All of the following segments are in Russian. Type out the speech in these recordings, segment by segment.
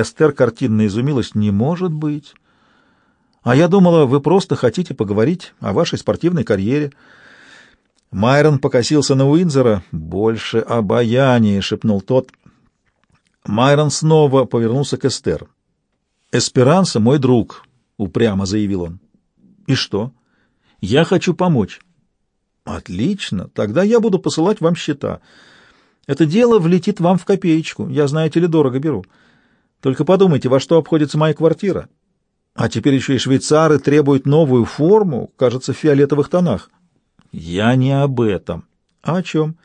Эстер картинно изумилась. «Не может быть!» «А я думала, вы просто хотите поговорить о вашей спортивной карьере». Майрон покосился на Уинзера. «Больше обаяния!» — шепнул тот. Майрон снова повернулся к Эстер. «Эсперанса — мой друг», — упрямо заявил он. «И что?» «Я хочу помочь». «Отлично. Тогда я буду посылать вам счета. Это дело влетит вам в копеечку. Я, знаете ли, дорого беру. Только подумайте, во что обходится моя квартира. А теперь еще и швейцары требуют новую форму, кажется, в фиолетовых тонах». «Я не об этом». «А о чем?»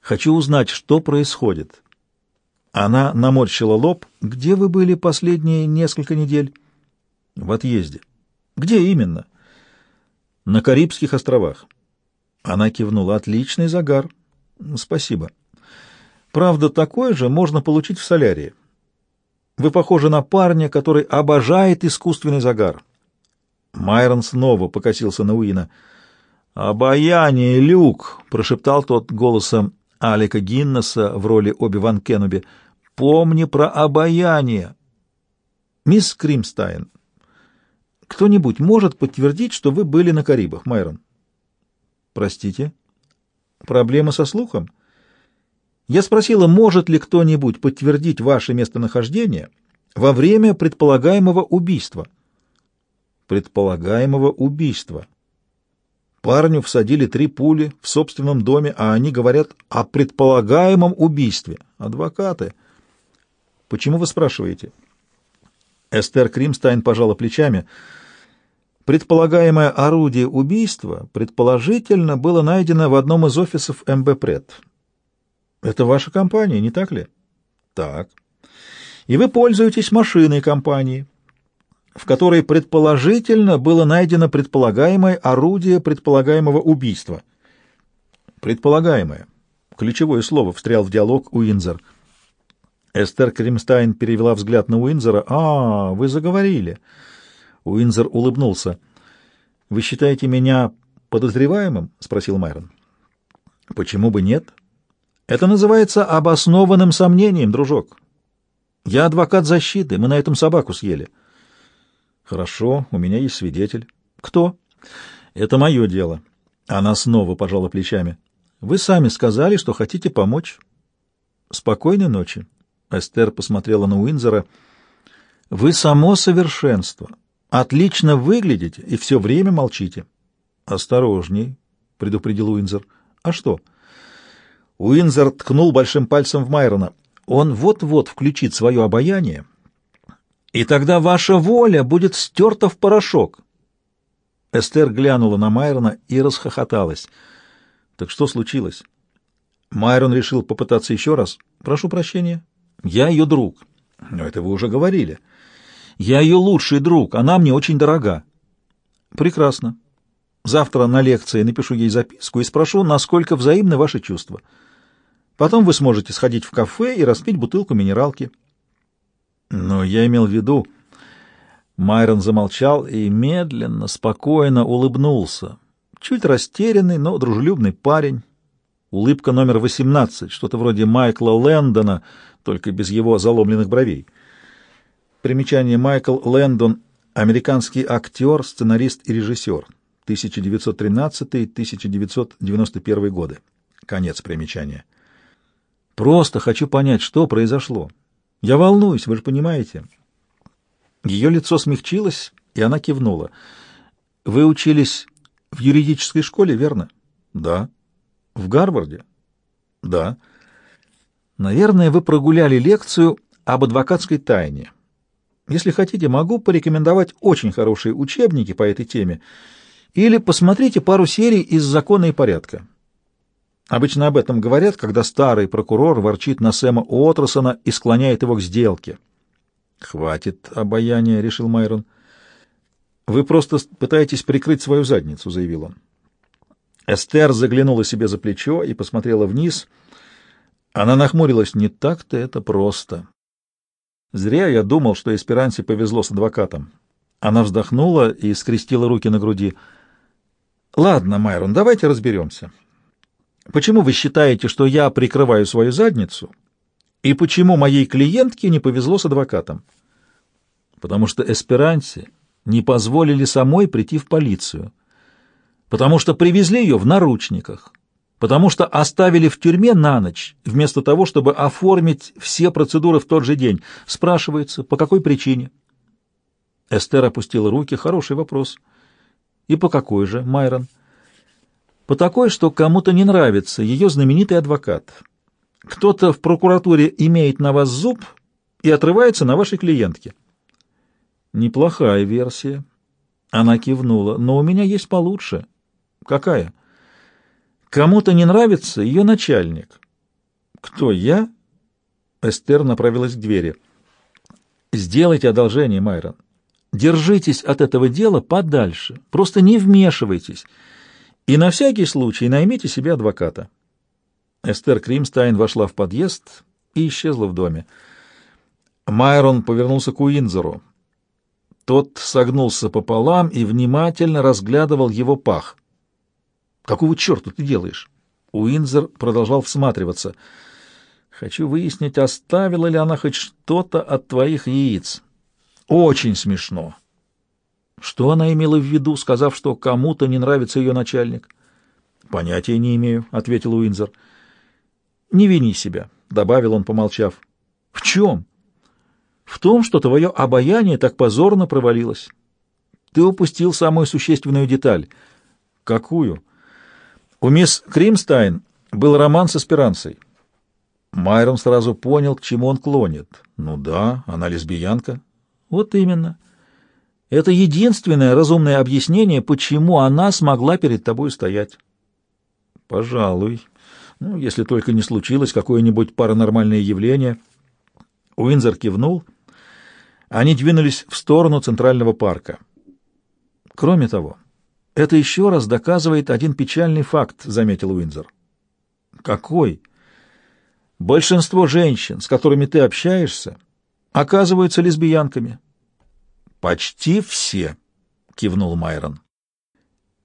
«Хочу узнать, что происходит». Она наморщила лоб. «Где вы были последние несколько недель?» «В отъезде». «Где именно?» «На Карибских островах». Она кивнула. «Отличный загар». «Спасибо». «Правда, такое же можно получить в солярии. Вы похожи на парня, который обожает искусственный загар». Майрон снова покосился на Уина. «Обаяние, Люк!» — прошептал тот голосом Алика Гиннеса в роли Оби-Ван Кеннеби. Помни про обаяние. Мисс Кримстайн, кто-нибудь может подтвердить, что вы были на Карибах, Майрон? Простите? Проблема со слухом? Я спросила, может ли кто-нибудь подтвердить ваше местонахождение во время предполагаемого убийства. Предполагаемого убийства. Парню всадили три пули в собственном доме, а они говорят о предполагаемом убийстве. Адвокаты. Почему вы спрашиваете? Эстер Кримстайн пожала плечами. Предполагаемое орудие убийства, предположительно, было найдено в одном из офисов МБПред. Это ваша компания, не так ли? Так. И вы пользуетесь машиной компании, в которой предположительно было найдено предполагаемое орудие предполагаемого убийства. Предполагаемое. Ключевое слово встрял в диалог Уинзер. Эстер Кримстайн перевела взгляд на Уинзера. «А, вы заговорили». Уинзер улыбнулся. «Вы считаете меня подозреваемым?» — спросил Майрон. «Почему бы нет?» «Это называется обоснованным сомнением, дружок. Я адвокат защиты, мы на этом собаку съели». «Хорошо, у меня есть свидетель». «Кто?» «Это мое дело». Она снова пожала плечами. «Вы сами сказали, что хотите помочь». «Спокойной ночи». Эстер посмотрела на Уинзера. «Вы само совершенство. Отлично выглядите и все время молчите». «Осторожней», — предупредил Уинзер. «А что?» Уинзер ткнул большим пальцем в Майрона. «Он вот-вот включит свое обаяние, и тогда ваша воля будет стерта в порошок». Эстер глянула на Майрона и расхохоталась. «Так что случилось?» Майрон решил попытаться еще раз. «Прошу прощения». Я ее друг. Но это вы уже говорили. Я ее лучший друг, она мне очень дорога. Прекрасно. Завтра на лекции напишу ей записку и спрошу, насколько взаимны ваши чувства. Потом вы сможете сходить в кафе и распить бутылку минералки. Но я имел в виду... Майрон замолчал и медленно, спокойно улыбнулся. Чуть растерянный, но дружелюбный парень. Улыбка номер 18, что-то вроде Майкла Лэндона — только без его заломленных бровей. Примечание Майкл Лэндон, американский актер, сценарист и режиссер, 1913-1991 годы. Конец примечания. Просто хочу понять, что произошло. Я волнуюсь, вы же понимаете. Ее лицо смягчилось, и она кивнула. Вы учились в юридической школе, верно? Да. В Гарварде? Да. Наверное, вы прогуляли лекцию об адвокатской тайне. Если хотите, могу порекомендовать очень хорошие учебники по этой теме или посмотрите пару серий из «Закона и порядка». Обычно об этом говорят, когда старый прокурор ворчит на Сэма Уотерсона и склоняет его к сделке. «Хватит обаяния», — решил Майрон. «Вы просто пытаетесь прикрыть свою задницу», — заявил он. Эстер заглянула себе за плечо и посмотрела вниз — она нахмурилась. Не так-то это просто. Зря я думал, что Эсперансе повезло с адвокатом. Она вздохнула и скрестила руки на груди. Ладно, Майрон, давайте разберемся. Почему вы считаете, что я прикрываю свою задницу И почему моей клиентке не повезло с адвокатом? Потому что эсперанте не позволили самой прийти в полицию. Потому что привезли ее в наручниках. Потому что оставили в тюрьме на ночь, вместо того, чтобы оформить все процедуры в тот же день. Спрашивается, по какой причине? Эстер опустила руки. Хороший вопрос. И по какой же, Майрон? По такой, что кому-то не нравится ее знаменитый адвокат. Кто-то в прокуратуре имеет на вас зуб и отрывается на вашей клиентке. Неплохая версия. Она кивнула. Но у меня есть получше. Какая? Кому-то не нравится ее начальник. Кто, я? Эстер направилась к двери. Сделайте одолжение, Майрон. Держитесь от этого дела подальше. Просто не вмешивайтесь. И на всякий случай наймите себе адвоката. Эстер Кримстайн вошла в подъезд и исчезла в доме. Майрон повернулся к Уинзору. Тот согнулся пополам и внимательно разглядывал его пах. «Какого черта ты делаешь?» Уинзор продолжал всматриваться. «Хочу выяснить, оставила ли она хоть что-то от твоих яиц». «Очень смешно». Что она имела в виду, сказав, что кому-то не нравится ее начальник? «Понятия не имею», — ответил Уинзор. «Не вини себя», — добавил он, помолчав. «В чем?» «В том, что твое обаяние так позорно провалилось. Ты упустил самую существенную деталь». «Какую?» «У мисс Кримстайн был роман с аспиранцей». Майрон сразу понял, к чему он клонит. «Ну да, она лесбиянка». «Вот именно». Это единственное разумное объяснение, почему она смогла перед тобой стоять. Пожалуй. Ну, если только не случилось какое-нибудь паранормальное явление. Уинзер кивнул. Они двинулись в сторону Центрального парка. Кроме того, это еще раз доказывает один печальный факт, заметил Уинзер. Какой? Большинство женщин, с которыми ты общаешься, оказываются лесбиянками. Почти все, кивнул Майрон.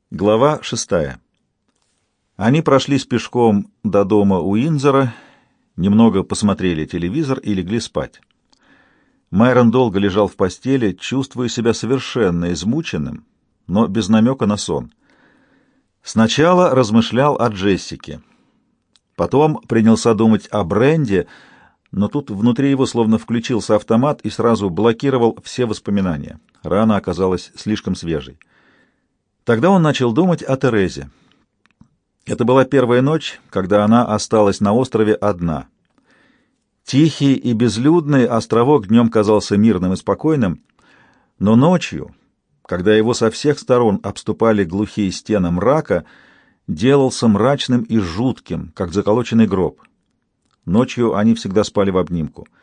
Глава шестая. Они прошлись пешком до дома Уинзера, немного посмотрели телевизор и легли спать. Майрон долго лежал в постели, чувствуя себя совершенно измученным, но без намека на сон. Сначала размышлял о Джессике. Потом принялся думать о Бренде, но тут внутри его словно включился автомат и сразу блокировал все воспоминания. Рана оказалась слишком свежей. Тогда он начал думать о Терезе. Это была первая ночь, когда она осталась на острове одна. Тихий и безлюдный островок днем казался мирным и спокойным, но ночью, когда его со всех сторон обступали глухие стены мрака, делался мрачным и жутким, как заколоченный гроб. Ночью они всегда спали в обнимку —